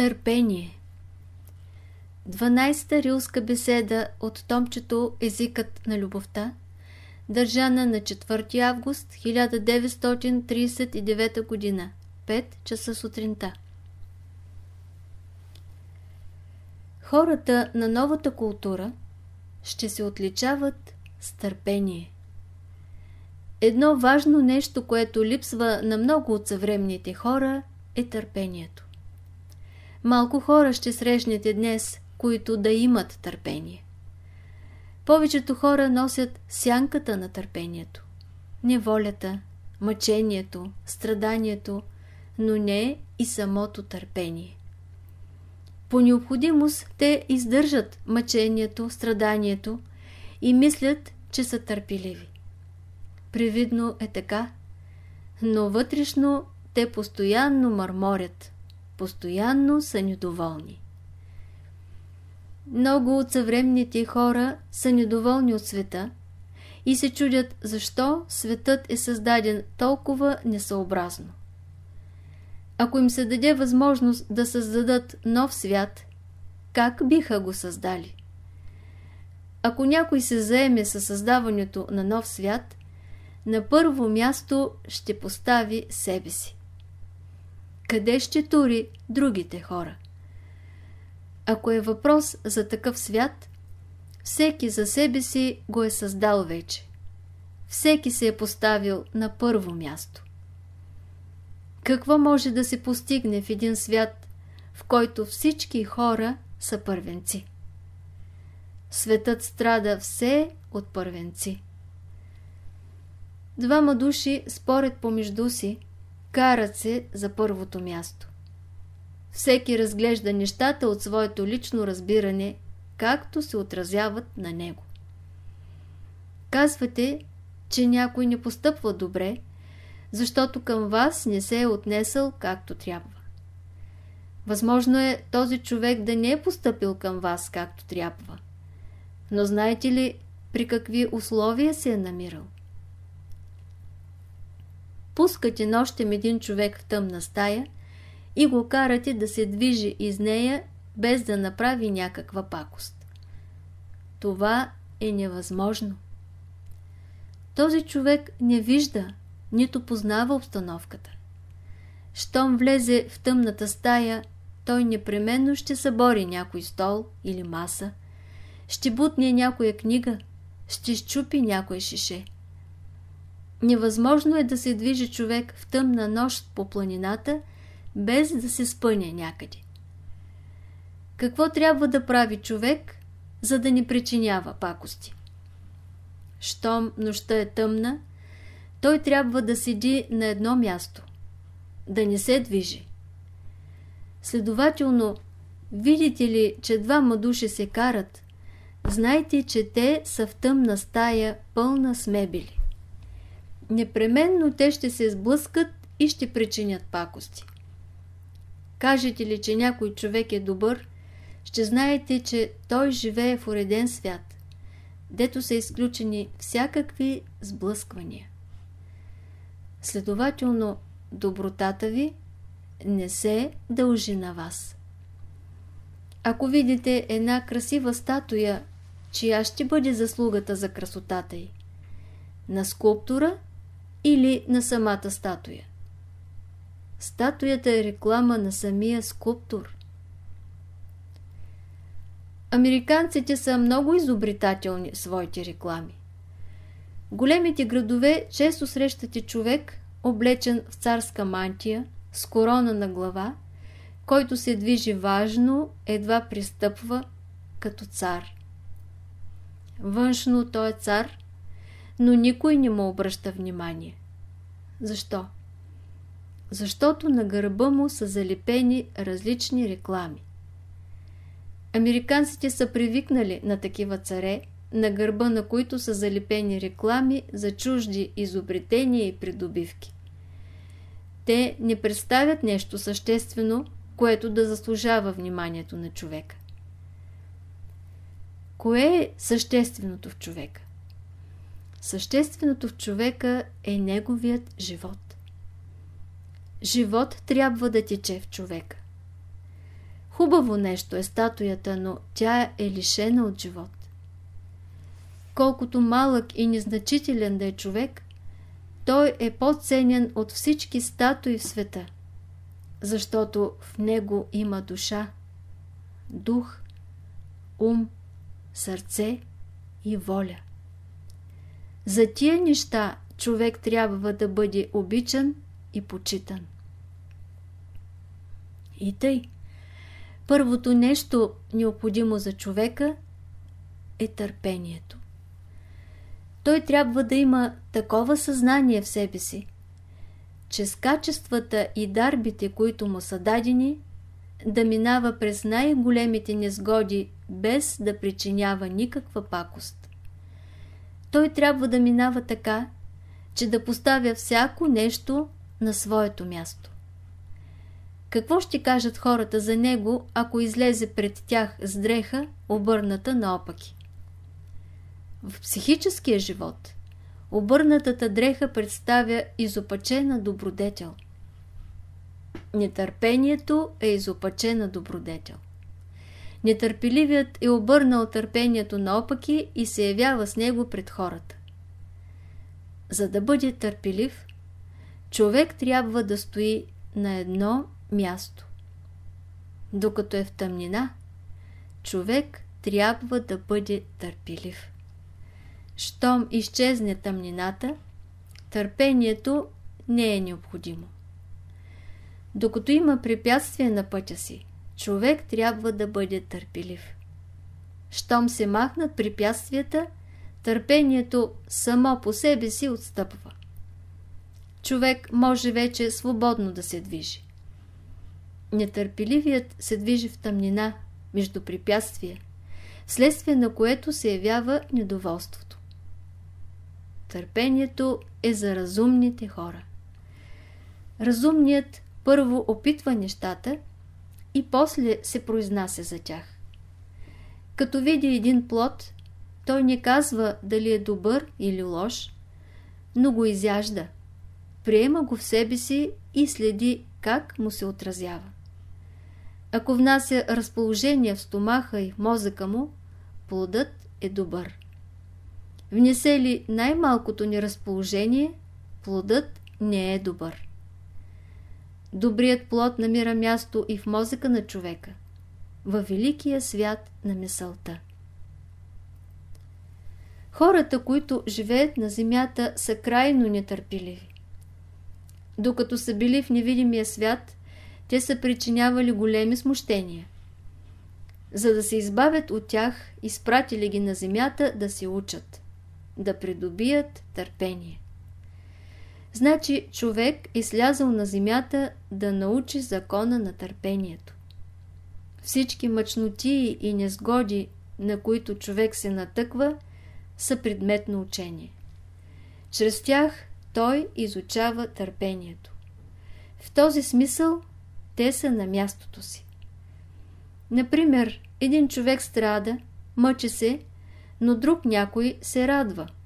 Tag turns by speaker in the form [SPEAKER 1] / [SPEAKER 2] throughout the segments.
[SPEAKER 1] Търпение 12-та рилска беседа от томчето Езикът на любовта, държана на 4 август 1939 г. 5 часа сутринта. Хората на новата култура ще се отличават с търпение. Едно важно нещо, което липсва на много от съвременните хора, е търпението. Малко хора ще срещнете днес, които да имат търпение. Повечето хора носят сянката на търпението. Неволята, мъчението, страданието, но не и самото търпение. По необходимост те издържат мъчението, страданието и мислят, че са търпеливи. Привидно е така, но вътрешно те постоянно мърморят, постоянно са недоволни. Много от съвременните хора са недоволни от света и се чудят защо светът е създаден толкова несъобразно. Ако им се даде възможност да създадат нов свят, как биха го създали? Ако някой се заеме със създаването на нов свят, на първо място ще постави себе си. Къде ще тури другите хора? Ако е въпрос за такъв свят, всеки за себе си го е създал вече. Всеки се е поставил на първо място. Какво може да се постигне в един свят, в който всички хора са първенци? Светът страда все от първенци. Двама души спорят помежду си, карат се за първото място. Всеки разглежда нещата от своето лично разбиране, както се отразяват на него. Казвате, че някой не постъпва добре, защото към вас не се е отнесъл както трябва. Възможно е този човек да не е поступил към вас както трябва. Но знаете ли при какви условия се е намирал? Пускате нощем един човек в тъмна стая и го карате да се движи из нея, без да направи някаква пакост. Това е невъзможно. Този човек не вижда, нито познава обстановката. Щом влезе в тъмната стая, той непременно ще събори някой стол или маса, ще бутне някоя книга, ще щупи някое шише. Невъзможно е да се движи човек в тъмна нощ по планината, без да се спъне някъде. Какво трябва да прави човек, за да не причинява пакости? Щом нощта е тъмна, той трябва да седи на едно място, да не се движи. Следователно, видите ли, че двама души се карат, знайте, че те са в тъмна стая, пълна с мебели непременно те ще се сблъскат и ще причинят пакости. Кажете ли, че някой човек е добър, ще знаете, че той живее в уреден свят, дето са изключени всякакви сблъсквания. Следователно, добротата ви не се дължи на вас. Ако видите една красива статуя, чия ще бъде заслугата за красотата й? На скулптура или на самата статуя. Статуята е реклама на самия скулптор. Американците са много изобретателни в своите реклами. Големите градове често срещате човек, облечен в царска мантия, с корона на глава, който се движи важно, едва пристъпва като цар. Външно той е цар, но никой не му обръща внимание. Защо? Защото на гърба му са залепени различни реклами. Американците са привикнали на такива царе, на гърба на които са залепени реклами за чужди изобретения и придобивки. Те не представят нещо съществено, което да заслужава вниманието на човека. Кое е същественото в човека? Същественото в човека е неговият живот. Живот трябва да тече в човека. Хубаво нещо е статуята, но тя е лишена от живот. Колкото малък и незначителен да е човек, той е по-ценен от всички статуи в света, защото в него има душа, дух, ум, сърце и воля. За тия неща човек трябва да бъде обичан и почитан. И тъй, първото нещо необходимо за човека е търпението. Той трябва да има такова съзнание в себе си, че с качествата и дарбите, които му са дадени, да минава през най-големите незгоди, без да причинява никаква пакост. Той трябва да минава така, че да поставя всяко нещо на своето място. Какво ще кажат хората за него, ако излезе пред тях с дреха, обърната наопаки? В психическия живот обърнатата дреха представя изопачена добродетел. Нетърпението е изопачена добродетел. Нетърпеливият е обърнал търпението наопаки и се явява с него пред хората. За да бъде търпелив, човек трябва да стои на едно място. Докато е в тъмнина, човек трябва да бъде търпелив. Щом изчезне тъмнината, търпението не е необходимо. Докато има препятствие на пътя си, човек трябва да бъде търпелив. Щом се махнат препятствията, търпението само по себе си отстъпва. Човек може вече свободно да се движи. Нетърпеливият се движи в тъмнина, между препятствия, следствие на което се явява недоволството. Търпението е за разумните хора. Разумният първо опитва нещата и после се произнася за тях. Като види един плод, той не казва дали е добър или лош, но го изяжда. Приема го в себе си и следи как му се отразява. Ако внася разположение в стомаха и в мозъка му, плодът е добър. Внесе ли най-малкото неразположение, плодът не е добър. Добрият плод намира място и в мозъка на човека, във великия свят на мисълта. Хората, които живеят на земята, са крайно нетърпеливи. Докато са били в невидимия свят, те са причинявали големи смущения. За да се избавят от тях, изпратили ги на земята да се учат, да придобият търпение. Значи човек е слязал на земята да научи закона на търпението. Всички мъчноти и незгоди, на които човек се натъква, са предмет на учение. Чрез тях той изучава търпението. В този смисъл те са на мястото си. Например, един човек страда, мъчи се, но друг някой се радва –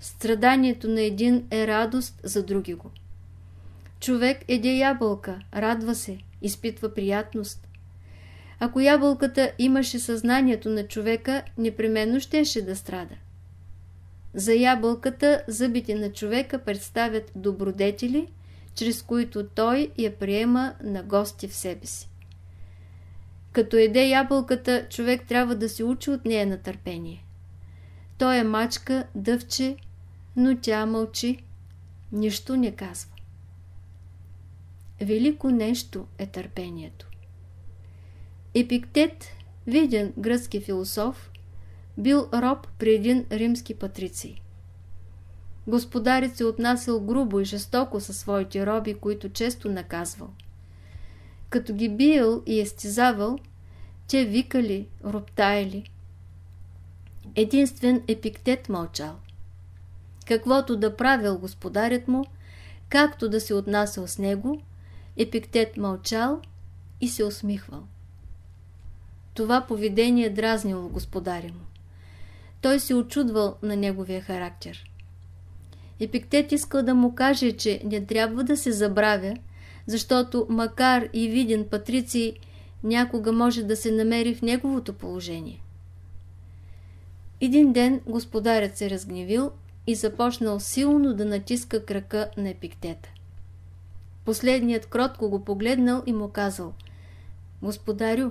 [SPEAKER 1] Страданието на един е радост за други го. Човек еде ябълка, радва се, изпитва приятност. Ако ябълката имаше съзнанието на човека, непременно щеше да страда. За ябълката зъбите на човека представят добродетели, чрез които той я приема на гости в себе си. Като еде ябълката, човек трябва да се учи от нея на търпение. Той е мачка, дъвче, но тя мълчи, нищо не казва. Велико нещо е търпението. Епиктет, виден гръцки философ, бил роб при един римски патриций. Господарят се отнасял грубо и жестоко със своите роби, които често наказвал. Като ги биел и естизавал, те викали, роптаяли. Единствен епиктет мълчал каквото да правил господарят му, както да се отнасял с него, Епиктет мълчал и се усмихвал. Това поведение дразнило господаря му. Той се очудвал на неговия характер. Епиктет искал да му каже, че не трябва да се забравя, защото макар и виден патриций, някога може да се намери в неговото положение. Един ден господарят се разгневил и започнал силно да натиска крака на епиктета. Последният кротко го погледнал и му казал Господарю,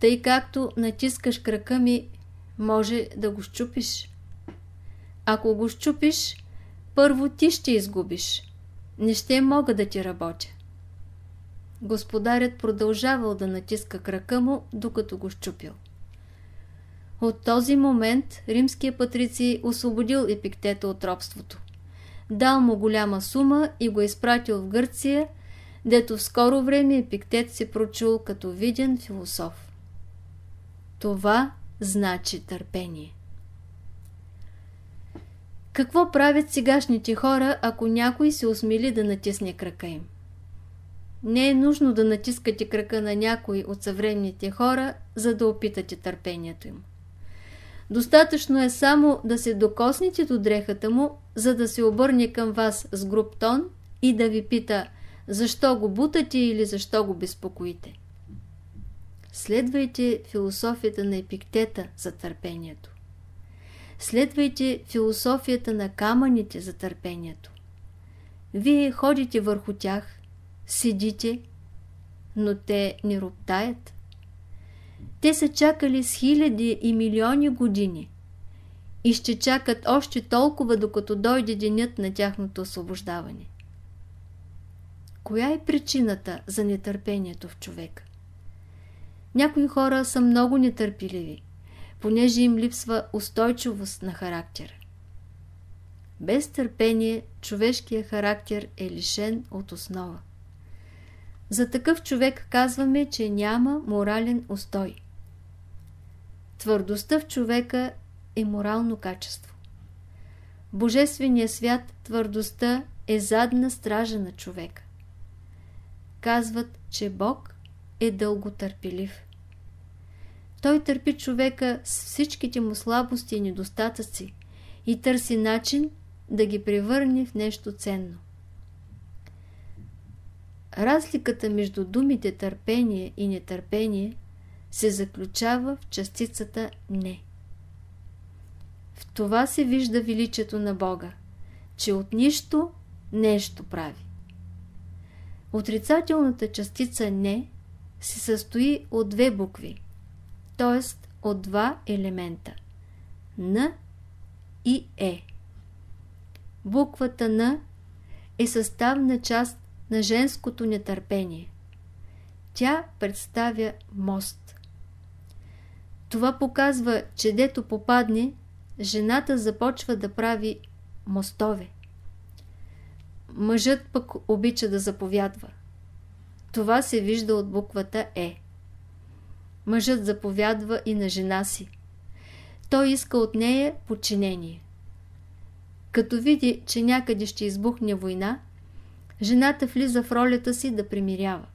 [SPEAKER 1] тъй както натискаш крака ми, може да го щупиш. Ако го щупиш, първо ти ще изгубиш. Не ще мога да ти работя. Господарят продължавал да натиска крака му, докато го щупил. От този момент римския патрици освободил Епиктета от робството. Дал му голяма сума и го изпратил в Гърция, дето в скоро време Епиктет се прочул като виден философ. Това значи търпение. Какво правят сегашните хора, ако някой се осмели да натисне крака им? Не е нужно да натискате крака на някой от съвременните хора, за да опитате търпението им. Достатъчно е само да се докоснете до дрехата му, за да се обърне към вас с груб тон и да ви пита защо го бутате или защо го безпокоите. Следвайте философията на епиктета за търпението. Следвайте философията на камъните за търпението. Вие ходите върху тях, седите, но те не роптаят. Те са чакали с хиляди и милиони години и ще чакат още толкова, докато дойде денят на тяхното освобождаване. Коя е причината за нетърпението в човека? Някои хора са много нетърпеливи, понеже им липсва устойчивост на характера. Без търпение човешкият характер е лишен от основа. За такъв човек казваме, че няма морален устой. Твърдостта в човека е морално качество. В Божествения свят твърдостта е задна стража на човека. Казват, че Бог е дълготърпелив. Той търпи човека с всичките му слабости и недостатъци и търси начин да ги превърне в нещо ценно. Разликата между думите търпение и нетърпение се заключава в частицата «не». В това се вижда величието на Бога, че от нищо нещо прави. Отрицателната частица «не» се състои от две букви, т.е. от два елемента – Н и Е. Буквата Н е съставна част на женското нетърпение. Тя представя мост. Това показва, че дето попадне, жената започва да прави мостове. Мъжът пък обича да заповядва. Това се вижда от буквата Е. Мъжът заповядва и на жена си. Той иска от нея подчинение. Като види, че някъде ще избухне война, жената влиза в ролята си да примирява.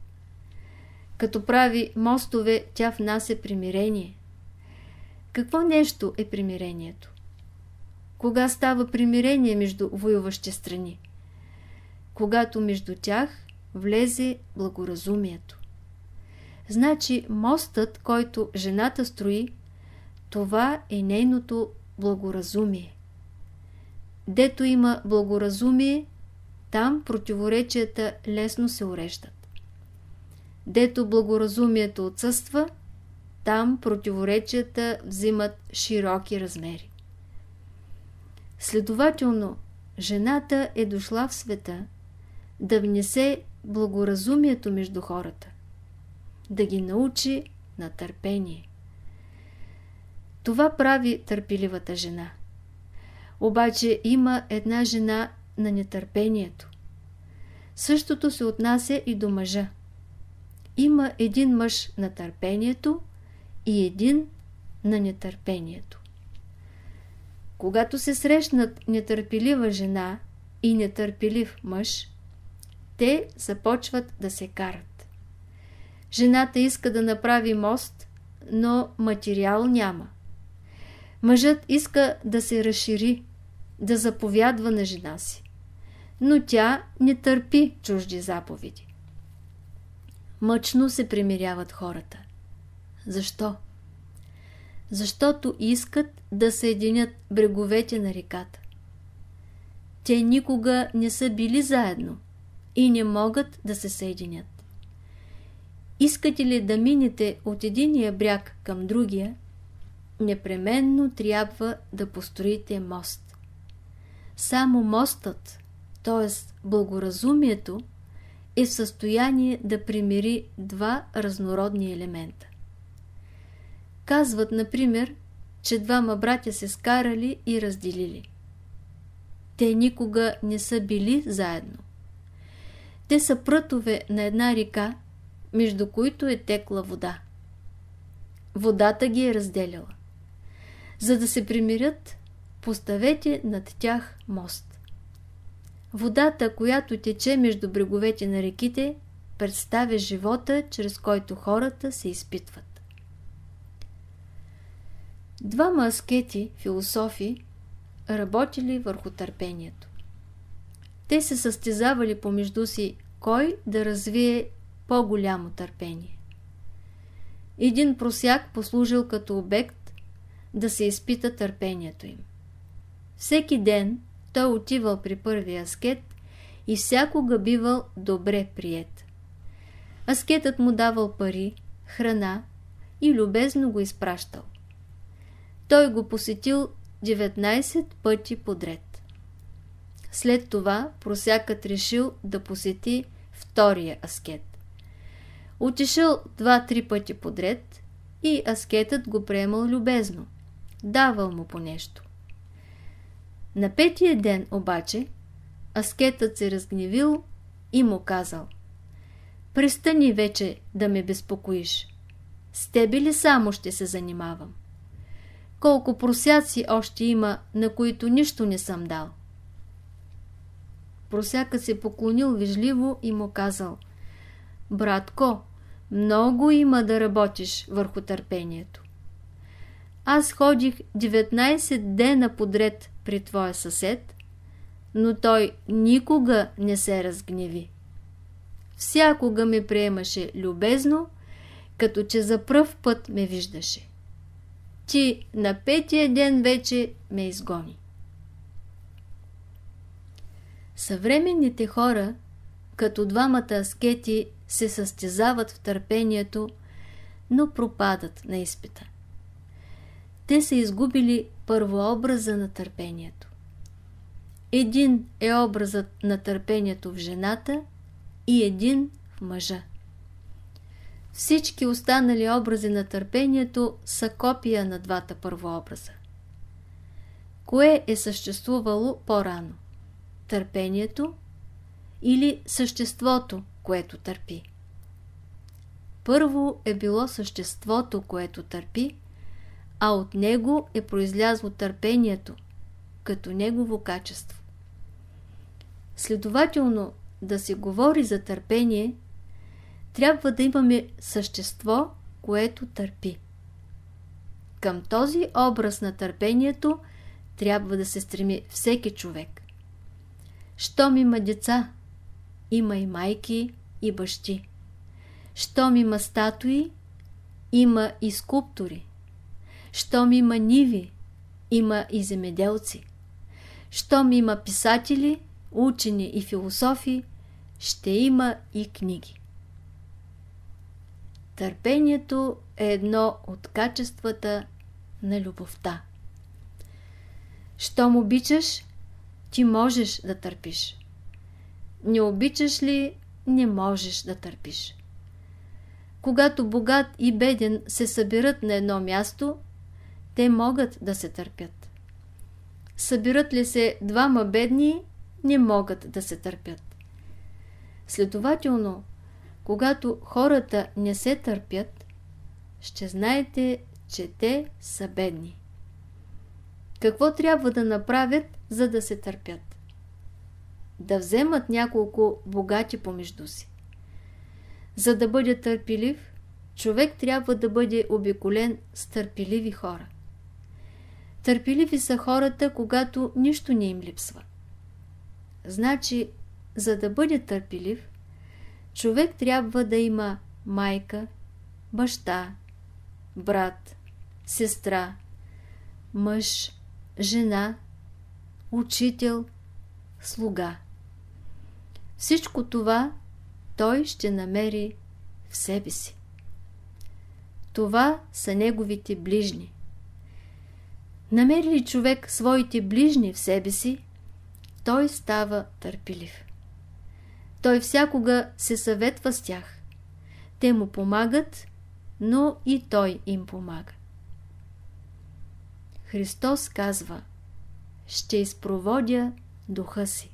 [SPEAKER 1] Като прави мостове, тя внася примирение. Какво нещо е примирението? Кога става примирение между воюващи страни? Когато между тях влезе благоразумието. Значи мостът, който жената строи, това е нейното благоразумие. Дето има благоразумие, там противоречията лесно се уреждат. Дето благоразумието отсъства, там противоречията взимат широки размери. Следователно, жената е дошла в света да внесе благоразумието между хората, да ги научи на търпение. Това прави търпеливата жена. Обаче има една жена на нетърпението. Същото се отнася и до мъжа. Има един мъж на търпението и един на нетърпението. Когато се срещнат нетърпелива жена и нетърпелив мъж, те започват да се карат. Жената иска да направи мост, но материал няма. Мъжът иска да се разшири, да заповядва на жена си. Но тя не търпи чужди заповеди. мъчно се примиряват хората. Защо? Защото искат да съединят бреговете на реката. Те никога не са били заедно и не могат да се съединят. Искате ли да минете от единия бряг към другия, непременно трябва да построите мост. Само мостът, т.е. благоразумието, е в състояние да примири два разнородни елемента. Казват, например, че двама братя се скарали и разделили. Те никога не са били заедно. Те са прътове на една река, между които е текла вода. Водата ги е разделяла. За да се примирят, поставете над тях мост. Водата, която тече между бреговете на реките, представя живота, чрез който хората се изпитват. Двама аскети, философи, работили върху търпението. Те се състезавали помежду си кой да развие по-голямо търпение. Един просяк послужил като обект да се изпита търпението им. Всеки ден той отивал при първия аскет и всякога бивал добре прият. Аскетът му давал пари, храна и любезно го изпращал. Той го посетил 19 пъти подред. След това просякът решил да посети втория аскет. Отишъл два-три пъти подред и аскетът го приемал любезно. Давал му по нещо. На петия ден обаче аскетът се разгневил и му казал Престани вече да ме безпокоиш. С тебе ли само ще се занимавам? Колко просяци още има, на които нищо не съм дал. Просяка се поклонил вежливо и му казал Братко, много има да работиш върху търпението. Аз ходих 19 дена подред при твоя съсед, но той никога не се разгневи. Всякога ме приемаше любезно, като че за пръв път ме виждаше. Ти на петия ден вече ме изгони. Съвременните хора, като двамата аскети, се състезават в търпението, но пропадат на изпита. Те са изгубили първообраза на търпението. Един е образът на търпението в жената и един в мъжа. Всички останали образи на търпението са копия на двата първообраза. Кое е съществувало по-рано? Търпението или съществото, което търпи? Първо е било съществото, което търпи, а от него е произлязло търпението, като негово качество. Следователно, да се говори за търпение, трябва да имаме същество, което търпи. Към този образ на търпението трябва да се стреми всеки човек. Щом има деца, има и майки, и бащи. Щом има статуи, има и скулптори. Щом има ниви, има и земеделци. Щом има писатели, учени и философи, ще има и книги. Търпението е едно от качествата на любовта. Щом обичаш, ти можеш да търпиш. Не обичаш ли, не можеш да търпиш. Когато богат и беден се съберат на едно място, те могат да се търпят. Събират ли се двама бедни, не могат да се търпят. Следователно, когато хората не се търпят, ще знаете, че те са бедни. Какво трябва да направят, за да се търпят? Да вземат няколко богати помежду си. За да бъде търпелив, човек трябва да бъде обиколен с търпеливи хора. Търпеливи са хората, когато нищо не им липсва. Значи, за да бъде търпелив, човек трябва да има майка, баща, брат, сестра, мъж, жена, учител, слуга. Всичко това той ще намери в себе си. Това са неговите ближни. Намери ли човек своите ближни в себе си, той става търпелив. Той всякога се съветва с тях. Те му помагат, но и той им помага. Христос казва Ще изпроводя духа си.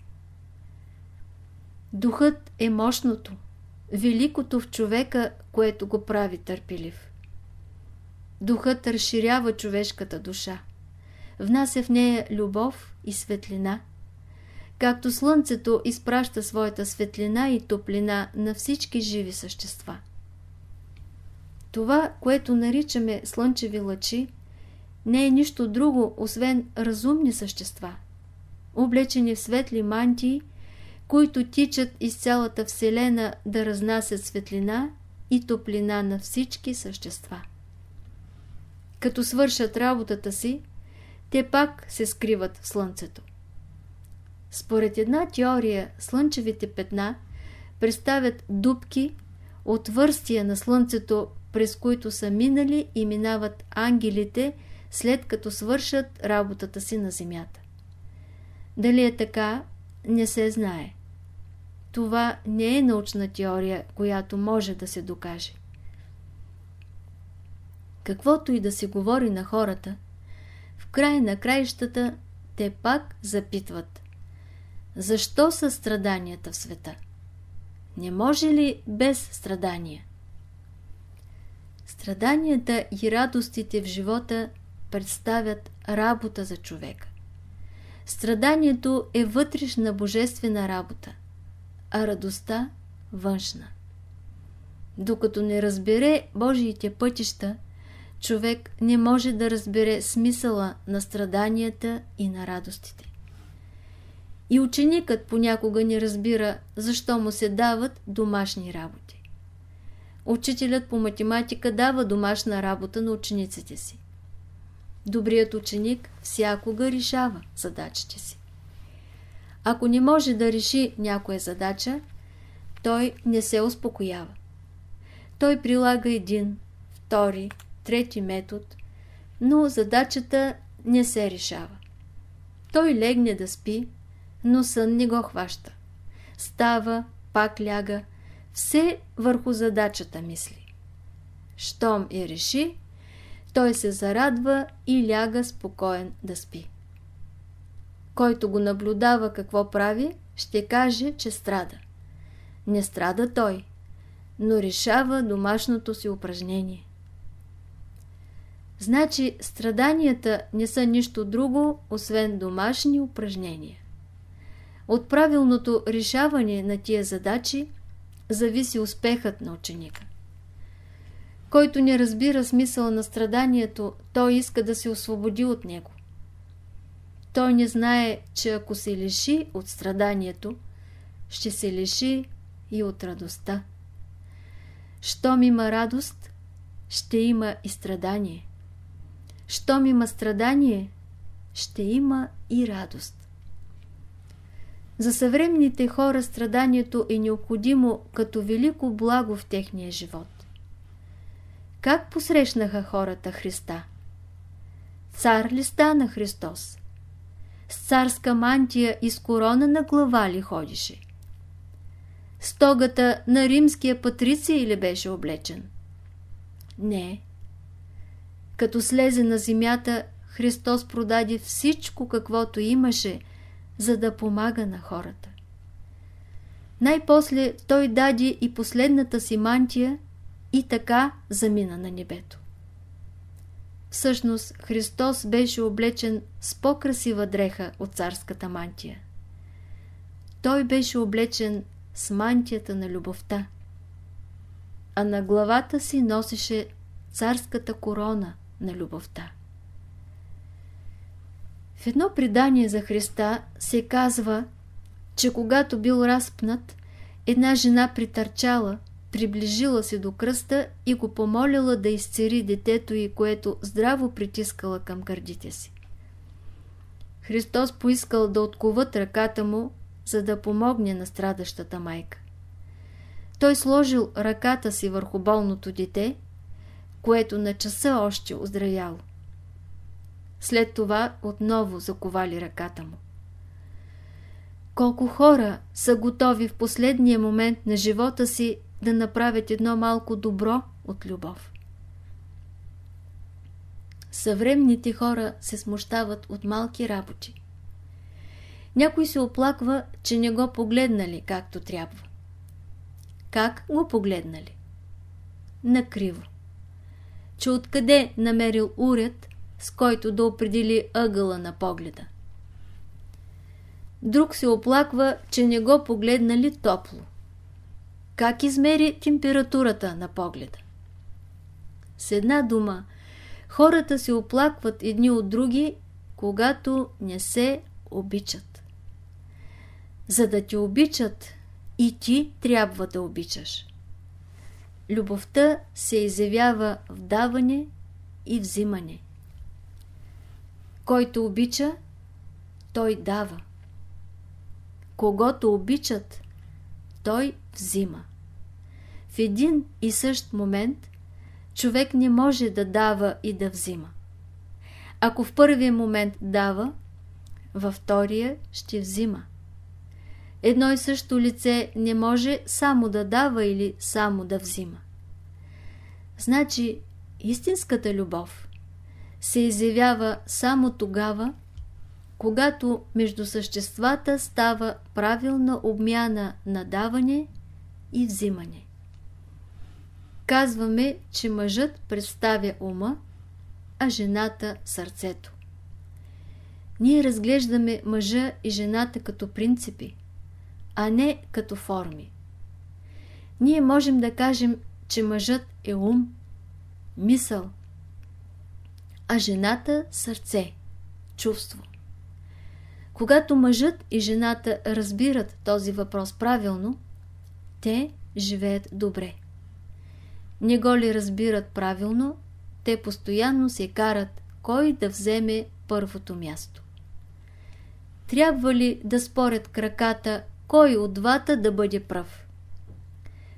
[SPEAKER 1] Духът е мощното, великото в човека, което го прави търпелив. Духът разширява човешката душа. Внася в нея любов и светлина. Както слънцето изпраща своята светлина и топлина на всички живи същества. Това, което наричаме слънчеви лъчи, не е нищо друго, освен разумни същества, облечени в светли мантии, които тичат из цялата Вселена да разнасят светлина и топлина на всички същества. Като свършат работата си, те пак се скриват в Слънцето. Според една теория, слънчевите петна представят дубки, отвърстия на Слънцето, през които са минали и минават ангелите, след като свършат работата си на Земята. Дали е така, не се знае. Това не е научна теория, която може да се докаже. Каквото и да се говори на хората, в край на краищата те пак запитват. Защо са страданията в света? Не може ли без страдания? Страданията и радостите в живота представят работа за човека. Страданието е вътрешна божествена работа, а радостта – външна. Докато не разбере Божиите пътища, човек не може да разбере смисъла на страданията и на радостите. И ученикът понякога не разбира, защо му се дават домашни работи. Учителят по математика дава домашна работа на учениците си. Добрият ученик всякога решава задачите си. Ако не може да реши някоя задача, той не се успокоява. Той прилага един, втори, трети метод, но задачата не се решава. Той легне да спи, но сън не го хваща. Става, пак ляга, все върху задачата мисли. Щом я реши, той се зарадва и ляга спокоен да спи. Който го наблюдава какво прави, ще каже, че страда. Не страда той, но решава домашното си упражнение. Значи страданията не са нищо друго, освен домашни упражнения. От правилното решаване на тия задачи зависи успехът на ученика. Който не разбира смисъла на страданието, той иска да се освободи от него. Той не знае, че ако се лиши от страданието, ще се лиши и от радостта. Щом има радост, ще има и страдание. Щом има страдание, ще има и радост. За съвременните хора страданието е необходимо като велико благо в техния живот. Как посрещнаха хората Христа? Цар ли стана Христос? С царска мантия и с корона на глава ли ходише? Стогата на римския патриций ли беше облечен? Не. Като слезе на земята, Христос продаде всичко, каквото имаше, за да помага на хората. Най-после той даде и последната си мантия и така замина на небето. Всъщност Христос беше облечен с по-красива дреха от царската мантия. Той беше облечен с мантията на любовта, а на главата си носеше царската корона на любовта. В едно предание за Христа се казва, че когато бил разпнат, една жена притърчала, приближила се до кръста и го помолила да изцери детето й, което здраво притискала към гърдите си. Христос поискал да отковат ръката му, за да помогне на страдащата майка. Той сложил ръката си върху болното дете, което на часа още оздравяло. След това отново заковали ръката му. Колко хора са готови в последния момент на живота си да направят едно малко добро от любов. Съвременните хора се смущават от малки работи. Някой се оплаква, че не го погледнали както трябва. Как го погледнали? Накриво. Че откъде намерил уред, с който да определи ъгъла на погледа. Друг се оплаква, че не го погледнали топло. Как измери температурата на погледа? С една дума, хората се оплакват едни от други, когато не се обичат. За да те обичат, и ти трябва да обичаш. Любовта се изявява в даване и взимане. Който обича, той дава. Когато обичат, той взима. В един и същ момент човек не може да дава и да взима. Ако в първия момент дава, във втория ще взима. Едно и също лице не може само да дава или само да взима. Значи, истинската любов се изявява само тогава, когато между съществата става правилна обмяна на даване и взимане. Казваме, че мъжът представя ума, а жената сърцето. Ние разглеждаме мъжа и жената като принципи, а не като форми. Ние можем да кажем, че мъжът е ум, мисъл, а жената сърце, чувство. Когато мъжът и жената разбират този въпрос правилно, те живеят добре. Не го ли разбират правилно, те постоянно се карат кой да вземе първото място. Трябва ли да спорят краката, кой от двата да бъде прав?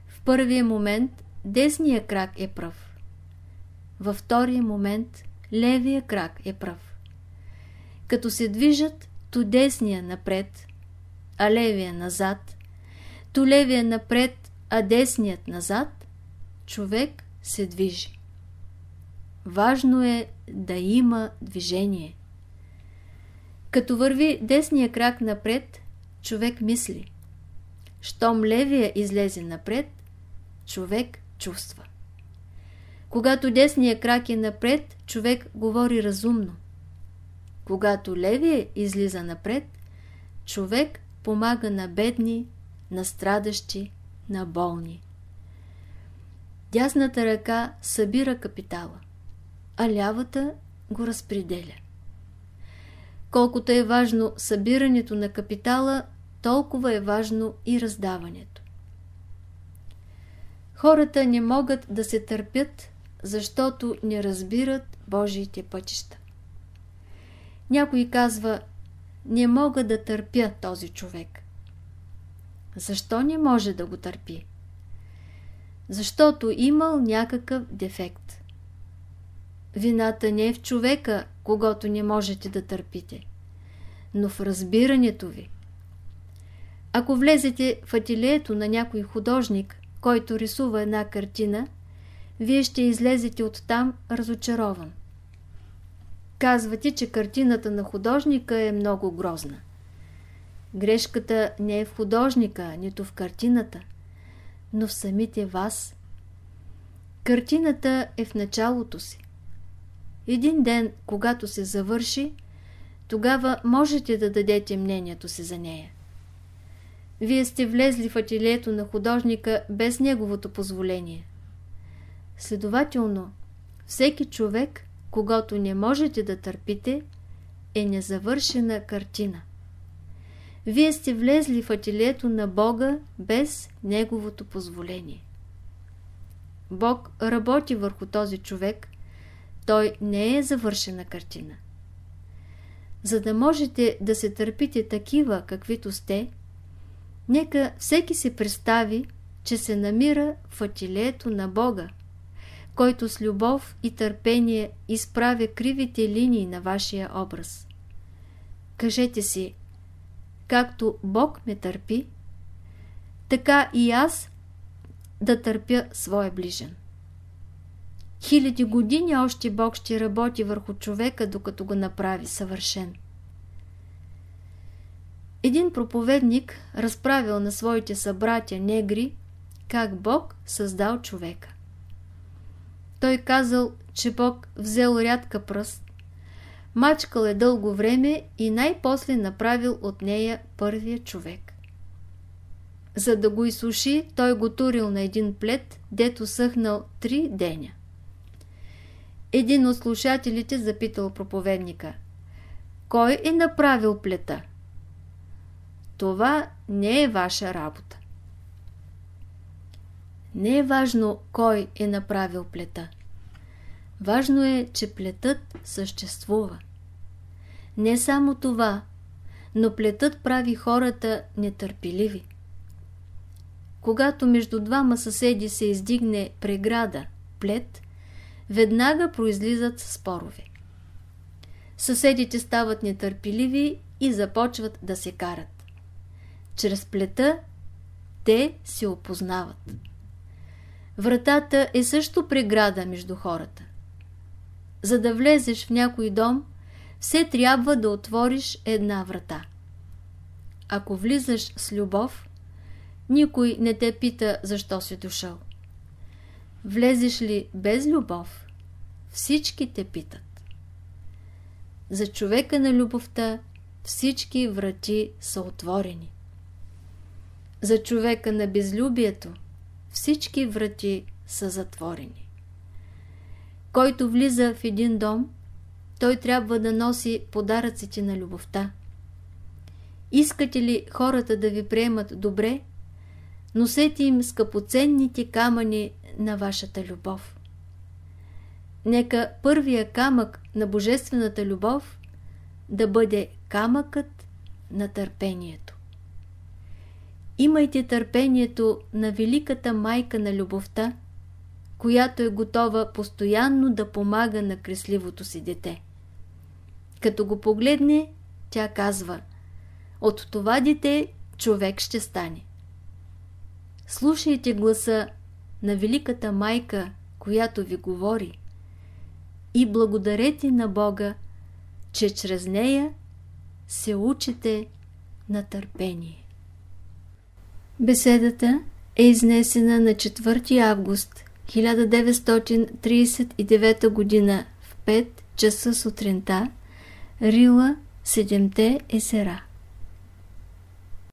[SPEAKER 1] В първия момент десния крак е прав. Във втория момент левия крак е прав. Като се движат, то десния напред, а левия назад, то левия напред, а десният назад, човек се движи. Важно е да има движение. Като върви десния крак напред, човек мисли. Щом левия излезе напред, човек чувства. Когато десния крак е напред, човек говори разумно. Когато левия излиза напред, човек помага на бедни, на страдащи, на болни. Дясната ръка събира капитала, а лявата го разпределя. Колкото е важно събирането на капитала, толкова е важно и раздаването. Хората не могат да се търпят, защото не разбират Божиите пътища. Някой казва, не мога да търпя този човек. Защо не може да го търпи? Защото имал някакъв дефект. Вината не е в човека, когато не можете да търпите, но в разбирането ви. Ако влезете в ателието на някой художник, който рисува една картина, вие ще излезете оттам разочарован. Казвате, че картината на художника е много грозна. Грешката не е в художника, нито в картината, но в самите вас. Картината е в началото си. Един ден, когато се завърши, тогава можете да дадете мнението си за нея. Вие сте влезли в ателието на художника без неговото позволение. Следователно, всеки човек, когато не можете да търпите, е незавършена картина. Вие сте влезли в ателието на Бога без Неговото позволение. Бог работи върху този човек, той не е завършена картина. За да можете да се търпите такива, каквито сте, нека всеки се представи, че се намира в атилието на Бога, който с любов и търпение изправя кривите линии на вашия образ. Кажете си, както Бог ме търпи, така и аз да търпя своя ближен. Хиляди години още Бог ще работи върху човека, докато го направи съвършен. Един проповедник разправил на своите събратя негри как Бог създал човека. Той казал, че Бог взел рядка пръст, мачкал е дълго време и най-после направил от нея първия човек. За да го изсуши, той го турил на един плед, дето съхнал три деня. Един от слушателите запитал проповедника. Кой е направил плета? Това не е ваша работа. Не е важно кой е направил плета. Важно е, че плетът съществува. Не само това, но плетът прави хората нетърпеливи. Когато между двама съседи се издигне преграда, плет, веднага произлизат спорове. Съседите стават нетърпеливи и започват да се карат. Чрез плета те се опознават. Вратата е също преграда между хората. За да влезеш в някой дом, все трябва да отвориш една врата. Ако влизаш с любов, никой не те пита защо си дошъл. Влезеш ли без любов, всички те питат. За човека на любовта всички врати са отворени. За човека на безлюбието всички врати са затворени. Който влиза в един дом, той трябва да носи подаръците на любовта. Искате ли хората да ви приемат добре, носете им скъпоценните камъни на вашата любов. Нека първия камък на божествената любов да бъде камъкът на търпението. Имайте търпението на великата майка на любовта, която е готова постоянно да помага на кресливото си дете. Като го погледне, тя казва От това дете човек ще стане. Слушайте гласа на великата майка, която ви говори и благодарете на Бога, че чрез нея се учите на търпение. Беседата е изнесена на 4 август 1939 г. в 5 часа сутринта, Рила, Седемте езера.